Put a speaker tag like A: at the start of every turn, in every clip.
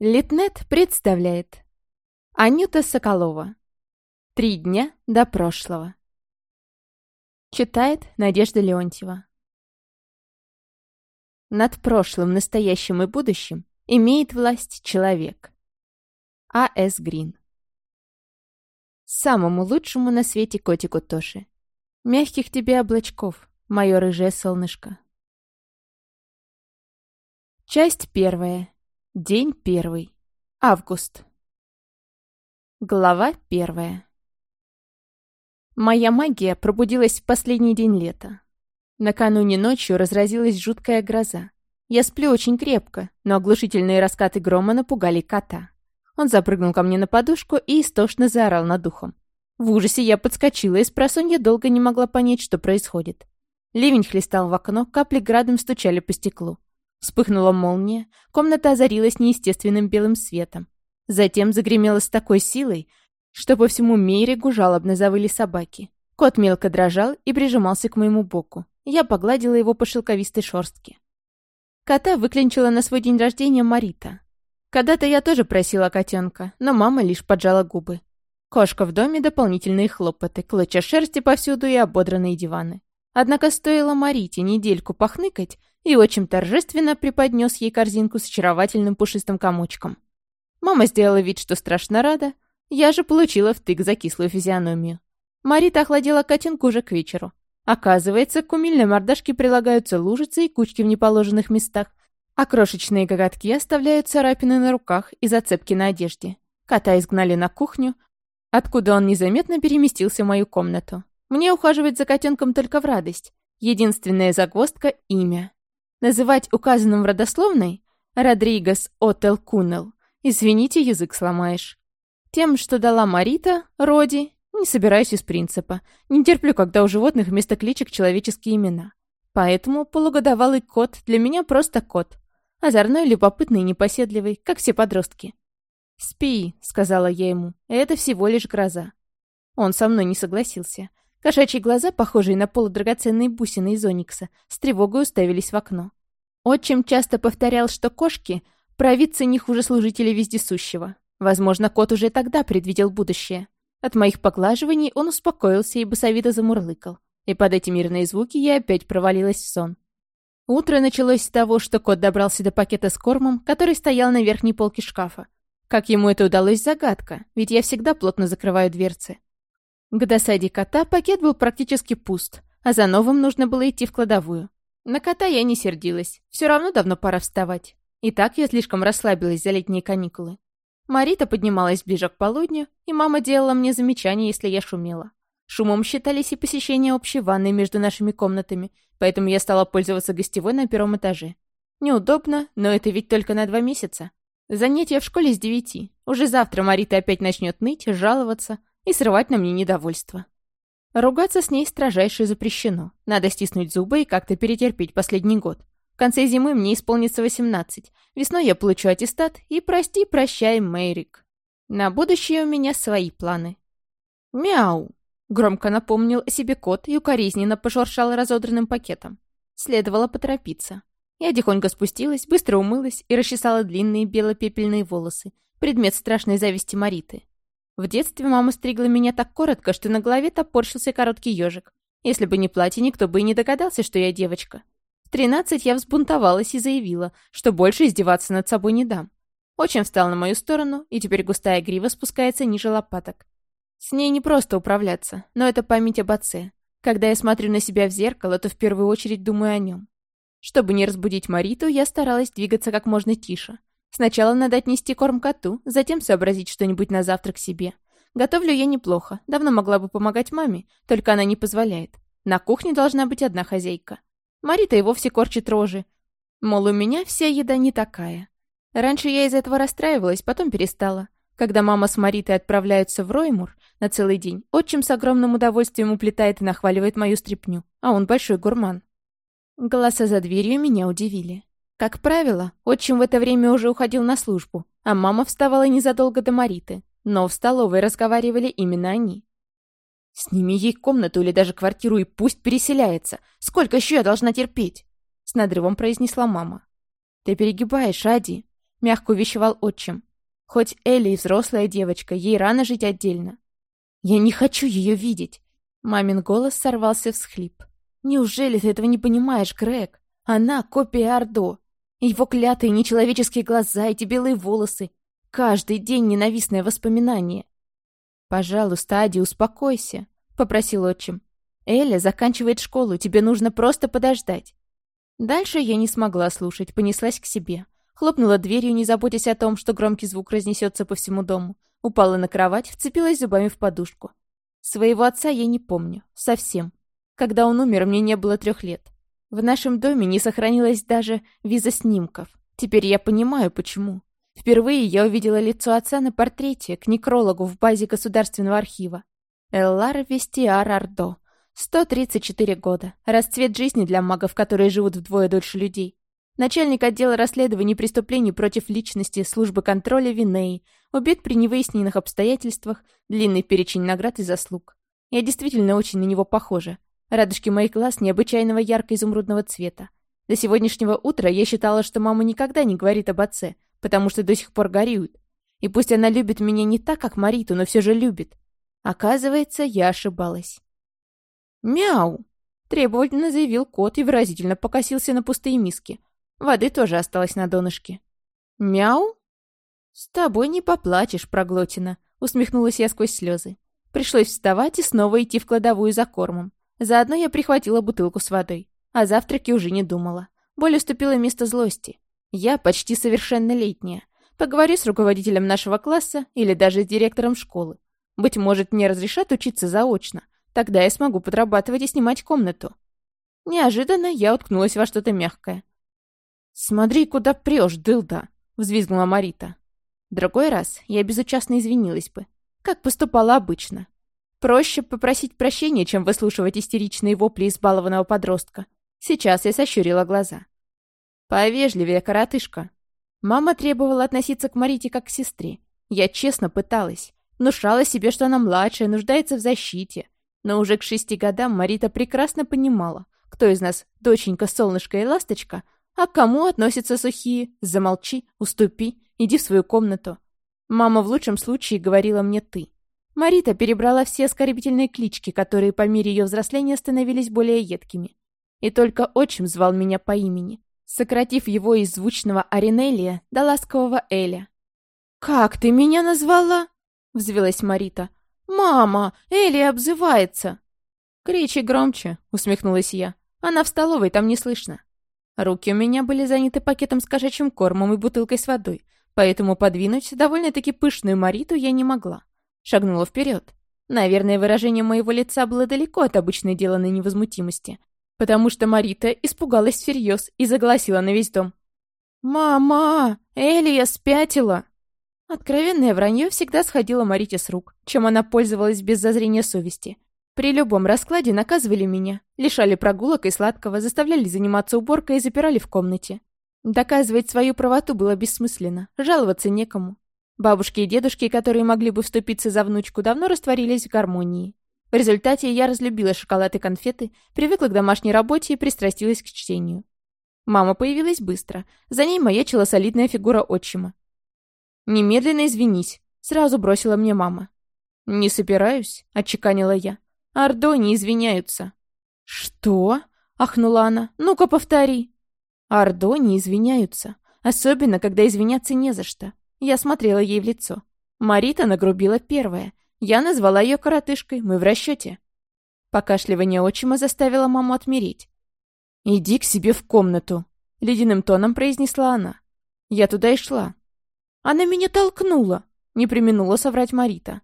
A: Литнет представляет Анюта Соколова Три дня до прошлого Читает Надежда Леонтьева Над прошлым, настоящим и будущим имеет власть человек. А.С. Грин Самому лучшему на свете котику Тоши. Мягких тебе облачков, мое рыжее солнышко. Часть первая. День первый. Август. Глава первая. Моя магия пробудилась в последний день лета. Накануне ночью разразилась жуткая гроза. Я сплю очень крепко, но оглушительные раскаты грома напугали кота. Он запрыгнул ко мне на подушку и истошно заорал над духом. В ужасе я подскочила и с долго не могла понять, что происходит. Ливень хлестал в окно, капли градом стучали по стеклу. Вспыхнула молния, комната озарилась неестественным белым светом. Затем загремела с такой силой, что по всему Мейригу жалобно завыли собаки. Кот мелко дрожал и прижимался к моему боку. Я погладила его по шелковистой шорстке. Кота выклинчила на свой день рождения Марита. Когда-то я тоже просила котенка, но мама лишь поджала губы. Кошка в доме, дополнительные хлопоты, клочья шерсти повсюду и ободранные диваны. Однако стоило Марите недельку похныкать, и отчим торжественно преподнес ей корзинку с очаровательным пушистым комочком. Мама сделала вид, что страшно рада, я же получила втык за кислую физиономию. Марита охладила котенку уже к вечеру. Оказывается, к умильной мордашке прилагаются лужицы и кучки в неположенных местах, а крошечные коготки оставляют царапины на руках и зацепки на одежде. Кота изгнали на кухню, откуда он незаметно переместился в мою комнату. Мне ухаживать за котенком только в радость. Единственная загвоздка — имя. Называть указанным в родословной Родригес Отел Кунел. Извините, язык сломаешь. Тем, что дала Марита, Роди, не собираюсь из принципа. Не терплю, когда у животных вместо кличек человеческие имена. Поэтому полугодовалый кот для меня просто кот. Озорной, любопытный и непоседливый, как все подростки. «Спи», — сказала я ему, — «это всего лишь гроза». Он со мной не согласился. Кошачьи глаза, похожие на полудрагоценные бусины из оникса, с тревогой уставились в окно. Отчим часто повторял, что кошки — провидцы не хуже служителей вездесущего. Возможно, кот уже тогда предвидел будущее. От моих поглаживаний он успокоился и басовито замурлыкал. И под эти мирные звуки я опять провалилась в сон. Утро началось с того, что кот добрался до пакета с кормом, который стоял на верхней полке шкафа. Как ему это удалось, загадка, ведь я всегда плотно закрываю дверцы. К досаде кота пакет был практически пуст, а за новым нужно было идти в кладовую. На кота я не сердилась, все равно давно пора вставать. И так я слишком расслабилась за летние каникулы. Марита поднималась ближе к полудню, и мама делала мне замечания, если я шумела. Шумом считались и посещения общей ванной между нашими комнатами, поэтому я стала пользоваться гостевой на первом этаже. Неудобно, но это ведь только на два месяца. Занятия в школе с девяти. Уже завтра Марита опять начнет ныть, жаловаться, и срывать на мне недовольство. Ругаться с ней строжайше запрещено. Надо стиснуть зубы и как-то перетерпеть последний год. В конце зимы мне исполнится 18. Весной я получу аттестат и прости-прощай, Мэрик. На будущее у меня свои планы. «Мяу!» — громко напомнил о себе кот и укоризненно пошуршал разодранным пакетом. Следовало поторопиться. Я тихонько спустилась, быстро умылась и расчесала длинные бело-пепельные волосы, предмет страшной зависти Мариты. В детстве мама стригла меня так коротко, что на голове топорщился короткий ежик. Если бы не платье, никто бы и не догадался, что я девочка. В тринадцать я взбунтовалась и заявила, что больше издеваться над собой не дам. Очень встал на мою сторону, и теперь густая грива спускается ниже лопаток. С ней не просто управляться, но это память об отце. Когда я смотрю на себя в зеркало, то в первую очередь думаю о нем. Чтобы не разбудить Мариту, я старалась двигаться как можно тише. Сначала надо отнести корм коту, затем сообразить что-нибудь на завтрак себе. Готовлю я неплохо, давно могла бы помогать маме, только она не позволяет. На кухне должна быть одна хозяйка. Марита и вовсе корчит рожи. Мол, у меня вся еда не такая. Раньше я из этого расстраивалась, потом перестала. Когда мама с Маритой отправляются в Роймур на целый день, отчим с огромным удовольствием уплетает и нахваливает мою стряпню, а он большой гурман. Голоса за дверью меня удивили. Как правило, отчим в это время уже уходил на службу, а мама вставала незадолго до Мариты, но в столовой разговаривали именно они. «Сними ей комнату или даже квартиру и пусть переселяется. Сколько еще я должна терпеть?» С надрывом произнесла мама. «Ты перегибаешь, Ади. — мягко увещевал отчим. «Хоть Элли и взрослая девочка, ей рано жить отдельно». «Я не хочу ее видеть!» Мамин голос сорвался в схлип. «Неужели ты этого не понимаешь, Грег? Она — копия Ордо. Его клятые нечеловеческие глаза, эти белые волосы. Каждый день ненавистное воспоминание. «Пожалуйста, Ади, успокойся», — попросил отчим. «Эля заканчивает школу, тебе нужно просто подождать». Дальше я не смогла слушать, понеслась к себе. Хлопнула дверью, не заботясь о том, что громкий звук разнесется по всему дому. Упала на кровать, вцепилась зубами в подушку. Своего отца я не помню. Совсем. Когда он умер, мне не было трех лет. В нашем доме не сохранилось даже виза снимков. Теперь я понимаю, почему. Впервые я увидела лицо отца на портрете к некрологу в базе Государственного архива. Эллар Вестиар Ардо. 134 года. Расцвет жизни для магов, которые живут вдвое дольше людей. Начальник отдела расследований преступлений против личности службы контроля Винеи. Убит при невыясненных обстоятельствах. Длинный перечень наград и заслуг. Я действительно очень на него похожа. Радужки моих глаз необычайного ярко-изумрудного цвета. До сегодняшнего утра я считала, что мама никогда не говорит об отце, потому что до сих пор горюет. И пусть она любит меня не так, как Мариту, но все же любит. Оказывается, я ошибалась. «Мяу!» — требовательно заявил кот и выразительно покосился на пустые миски. Воды тоже осталось на донышке. «Мяу?» «С тобой не поплачешь, проглотина», — усмехнулась я сквозь слезы. Пришлось вставать и снова идти в кладовую за кормом. Заодно я прихватила бутылку с водой. О завтраке уже не думала. Боль уступила место злости. Я почти совершеннолетняя. Поговорю с руководителем нашего класса или даже с директором школы. Быть может, мне разрешат учиться заочно. Тогда я смогу подрабатывать и снимать комнату. Неожиданно я уткнулась во что-то мягкое. «Смотри, куда прешь, дылда!» — взвизгнула Марита. Другой раз я безучастно извинилась бы, как поступала обычно. Проще попросить прощения, чем выслушивать истеричные вопли избалованного подростка. Сейчас я сощурила глаза. «Повежливее, коротышка». Мама требовала относиться к Марите как к сестре. Я честно пыталась. Внушала себе, что она младшая, нуждается в защите. Но уже к шести годам Марита прекрасно понимала, кто из нас доченька, солнышко и ласточка, а к кому относятся сухие «замолчи», «уступи», «иди в свою комнату». Мама в лучшем случае говорила мне «ты». Марита перебрала все оскорбительные клички, которые по мере ее взросления становились более едкими. И только отчим звал меня по имени, сократив его из звучного Аринелия до ласкового Эля. «Как ты меня назвала?» — взвелась Марита. «Мама, Эли обзывается!» «Кричи громче», — усмехнулась я. «Она в столовой, там не слышно». Руки у меня были заняты пакетом с кошачьим кормом и бутылкой с водой, поэтому подвинуть довольно-таки пышную Мариту я не могла. Шагнула вперед. Наверное, выражение моего лица было далеко от обычной деланной невозмутимости, потому что Марита испугалась всерьез и загласила на весь дом. «Мама! Элия спятила!» Откровенное вранье всегда сходило Марите с рук, чем она пользовалась без зазрения совести. При любом раскладе наказывали меня, лишали прогулок и сладкого, заставляли заниматься уборкой и запирали в комнате. Доказывать свою правоту было бессмысленно, жаловаться некому. Бабушки и дедушки, которые могли бы вступиться за внучку, давно растворились в гармонии. В результате я разлюбила шоколад и конфеты, привыкла к домашней работе и пристрастилась к чтению. Мама появилась быстро. За ней маячила солидная фигура отчима. «Немедленно извинись», — сразу бросила мне мама. «Не собираюсь», — отчеканила я. «Ордо не извиняются». «Что?» — ахнула она. «Ну-ка, повтори». «Ордо не извиняются. Особенно, когда извиняться не за что. Я смотрела ей в лицо. Марита нагрубила первая. Я назвала ее коротышкой, мы в расчете. Покашливание отчима заставило маму отмереть. «Иди к себе в комнату», — ледяным тоном произнесла она. Я туда и шла. Она меня толкнула, не применула соврать Марита.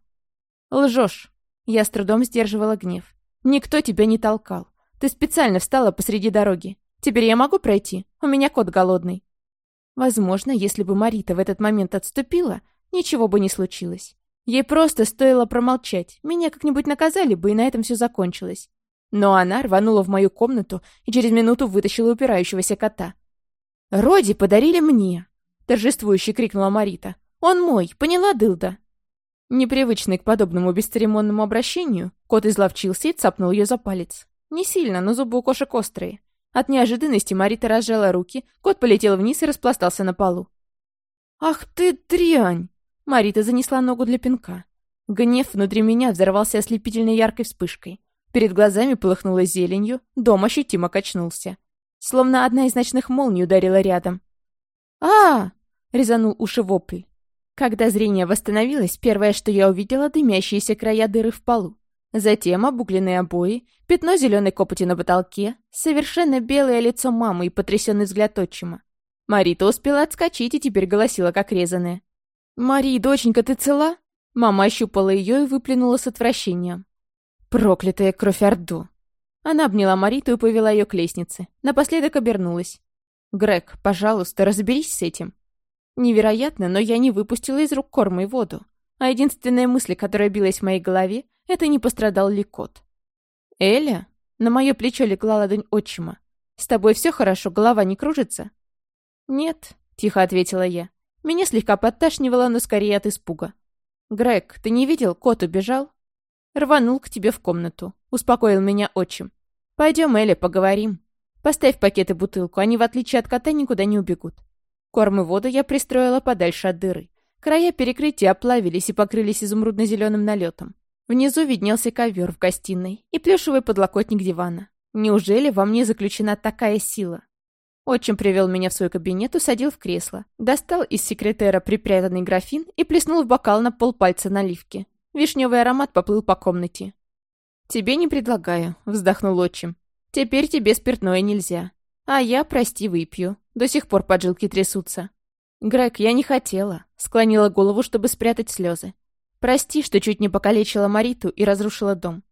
A: «Лжешь». Я с трудом сдерживала гнев. «Никто тебя не толкал. Ты специально встала посреди дороги. Теперь я могу пройти? У меня кот голодный». Возможно, если бы Марита в этот момент отступила, ничего бы не случилось. Ей просто стоило промолчать, меня как-нибудь наказали бы, и на этом все закончилось. Но она рванула в мою комнату и через минуту вытащила упирающегося кота. «Роди подарили мне!» — торжествующе крикнула Марита. «Он мой, поняла, дылда?» Непривычный к подобному бесцеремонному обращению, кот изловчился и цапнул ее за палец. Не сильно, но зубы у кошек острые. От неожиданности Марита разжала руки, кот полетел вниз и распластался на полу. «Ах ты дрянь!» Марита занесла ногу для пинка. Гнев внутри меня взорвался ослепительной яркой вспышкой. Перед глазами полыхнуло зеленью, дом ощутимо качнулся. Словно одна из ночных молний ударила рядом. а, резанул уши вопль. Когда зрение восстановилось, первое, что я увидела, дымящиеся края дыры в полу. Затем обугленные обои, пятно зеленой копоти на потолке, совершенно белое лицо мамы и потрясенный взгляд отчима. Марита успела отскочить и теперь голосила, как резаная. «Мари, доченька, ты цела?» Мама ощупала ее и выплюнула с отвращением. «Проклятая кровь Орду!» Она обняла Мариту и повела ее к лестнице. Напоследок обернулась. «Грег, пожалуйста, разберись с этим». Невероятно, но я не выпустила из рук корма и воду. А единственная мысль, которая билась в моей голове, это не пострадал ли кот. «Эля?» На мое плечо легла ладонь отчима. «С тобой все хорошо, голова не кружится?» «Нет», — тихо ответила я. Меня слегка подташнивало, но скорее от испуга. «Грег, ты не видел, кот убежал?» «Рванул к тебе в комнату», — успокоил меня отчим. «Пойдем, Эля, поговорим. Поставь пакет и бутылку, они, в отличие от кота, никуда не убегут». Корм и воду я пристроила подальше от дыры. Края перекрытия оплавились и покрылись изумрудно-зеленым налетом. Внизу виднелся ковер в гостиной и плюшевый подлокотник дивана. Неужели во мне заключена такая сила? Отчим привел меня в свой кабинет, усадил в кресло, достал из секретера припрятанный графин и плеснул в бокал на полпальца наливки. Вишневый аромат поплыл по комнате. «Тебе не предлагаю», — вздохнул отчим. «Теперь тебе спиртное нельзя. А я, прости, выпью. До сих пор поджилки трясутся». «Грег, я не хотела», — склонила голову, чтобы спрятать слезы. «Прости, что чуть не покалечила Мариту и разрушила дом».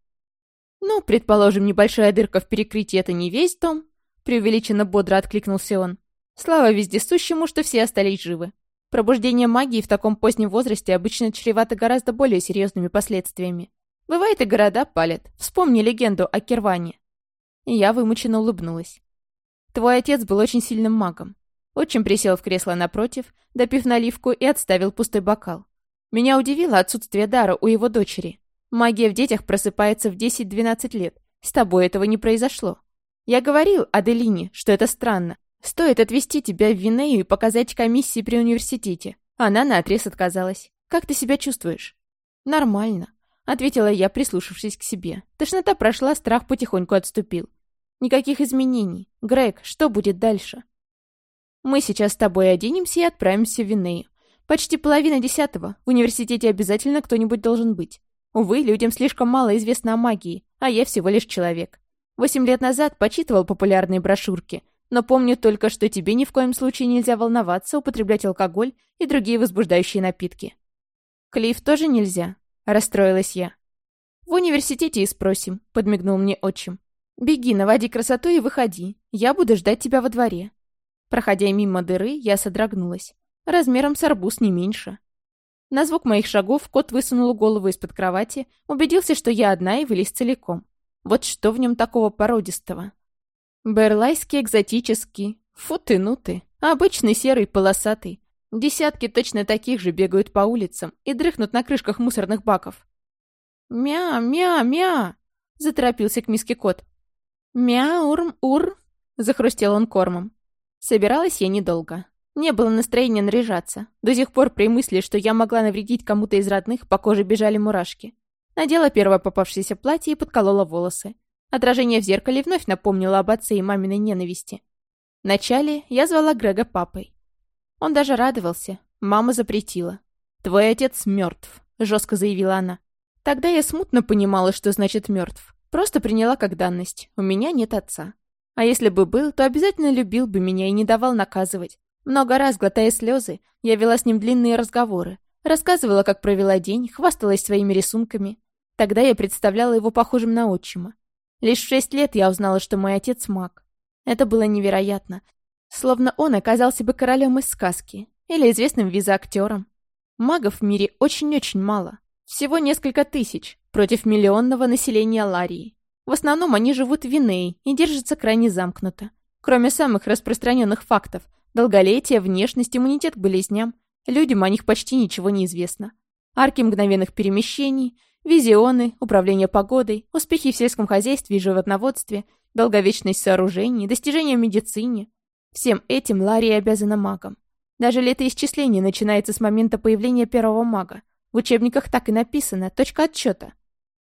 A: «Ну, предположим, небольшая дырка в перекрытии — это не весь дом», преувеличенно бодро откликнулся он. Слава вездесущему, что все остались живы. Пробуждение магии в таком позднем возрасте обычно чревато гораздо более серьезными последствиями. Бывает, и города палят. Вспомни легенду о Кирване. И я вымученно улыбнулась. Твой отец был очень сильным магом. Отчим присел в кресло напротив, допив наливку и отставил пустой бокал. Меня удивило отсутствие дара у его дочери. Магия в детях просыпается в 10-12 лет. С тобой этого не произошло. Я говорил Аделине, что это странно. Стоит отвезти тебя в Винею и показать комиссии при университете. Она наотрез отказалась. Как ты себя чувствуешь? Нормально, ответила я, прислушавшись к себе. Тошнота прошла, страх потихоньку отступил. Никаких изменений. Грег, что будет дальше? Мы сейчас с тобой оденемся и отправимся в Винею. Почти половина десятого. В университете обязательно кто-нибудь должен быть. Увы, людям слишком мало известно о магии, а я всего лишь человек. Восемь лет назад почитывал популярные брошюрки, но помню только, что тебе ни в коем случае нельзя волноваться, употреблять алкоголь и другие возбуждающие напитки. Клифф тоже нельзя, расстроилась я. В университете и спросим, подмигнул мне отчим. Беги, наводи красоту и выходи. Я буду ждать тебя во дворе. Проходя мимо дыры, я содрогнулась. Размером с арбуз не меньше. На звук моих шагов кот высунул голову из-под кровати, убедился, что я одна и вылез целиком. Вот что в нем такого породистого? Берлайский экзотический. Фу ты, ну ты. Обычный серый полосатый. Десятки точно таких же бегают по улицам и дрыхнут на крышках мусорных баков. «Мя, мя, мя!» — заторопился к миске кот. «Мя, урм, ур!» — захрустел он кормом. Собиралась я недолго. Не было настроения наряжаться. До сих пор при мысли, что я могла навредить кому-то из родных, по коже бежали мурашки. Надела первое попавшееся платье и подколола волосы. Отражение в зеркале вновь напомнило об отце и маминой ненависти. Вначале я звала Грега папой. Он даже радовался. Мама запретила. «Твой отец мертв», — жестко заявила она. Тогда я смутно понимала, что значит мертв. Просто приняла как данность. У меня нет отца. А если бы был, то обязательно любил бы меня и не давал наказывать. Много раз, глотая слезы, я вела с ним длинные разговоры. Рассказывала, как провела день, хвасталась своими рисунками. Тогда я представляла его похожим на отчима. Лишь в шесть лет я узнала, что мой отец маг. Это было невероятно. Словно он оказался бы королем из сказки или известным виза-актером. Магов в мире очень-очень мало. Всего несколько тысяч против миллионного населения Ларии. В основном они живут в Винее и держатся крайне замкнуто. Кроме самых распространенных фактов – долголетие, внешность, иммунитет к болезням – Людям о них почти ничего не известно. Арки мгновенных перемещений, визионы, управление погодой, успехи в сельском хозяйстве и животноводстве, долговечность сооружений, достижения в медицине. Всем этим Лария обязана магам. Даже летоисчисление начинается с момента появления первого мага. В учебниках так и написано, точка отчета.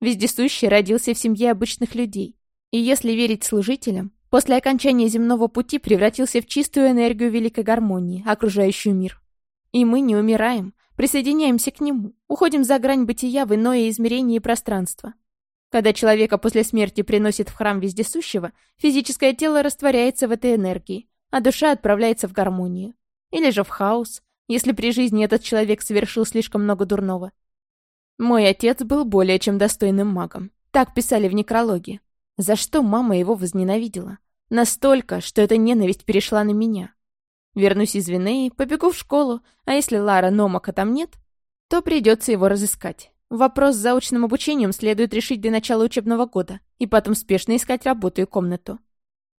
A: Вездесущий родился в семье обычных людей. И если верить служителям, после окончания земного пути превратился в чистую энергию великой гармонии, окружающую мир. И мы не умираем, присоединяемся к нему, уходим за грань бытия в иное измерение и пространство. Когда человека после смерти приносит в храм вездесущего, физическое тело растворяется в этой энергии, а душа отправляется в гармонию. Или же в хаос, если при жизни этот человек совершил слишком много дурного. Мой отец был более чем достойным магом. Так писали в некрологе. За что мама его возненавидела? Настолько, что эта ненависть перешла на меня. Вернусь из Винеи, побегу в школу, а если Лара Номака там нет, то придется его разыскать. Вопрос с заочным обучением следует решить до начала учебного года и потом спешно искать работу и комнату.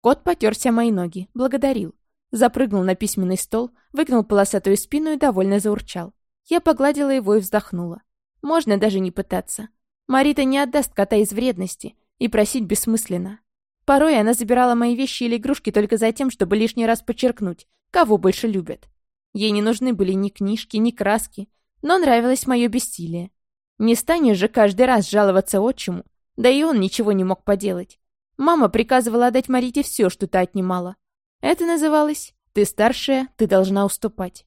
A: Кот потерся мои ноги, благодарил. Запрыгнул на письменный стол, выгнул полосатую спину и довольно заурчал. Я погладила его и вздохнула. Можно даже не пытаться. Марита не отдаст кота из вредности, и просить бессмысленно. Порой она забирала мои вещи или игрушки только за тем, чтобы лишний раз подчеркнуть, кого больше любят. Ей не нужны были ни книжки, ни краски, но нравилось мое бессилие. Не станешь же каждый раз жаловаться отчиму, да и он ничего не мог поделать. Мама приказывала отдать Марите все, что та отнимала. Это называлось «ты старшая, ты должна уступать».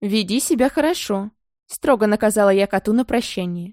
A: «Веди себя хорошо», — строго наказала я коту на прощание.